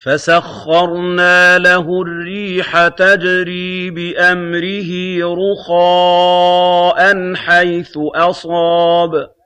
فَسَخَّرْنَا لَهُ الرِّيحَ تَجْرِي بِأَمْرِهِ رُخَاءً حَيْثُ أَصَابَ.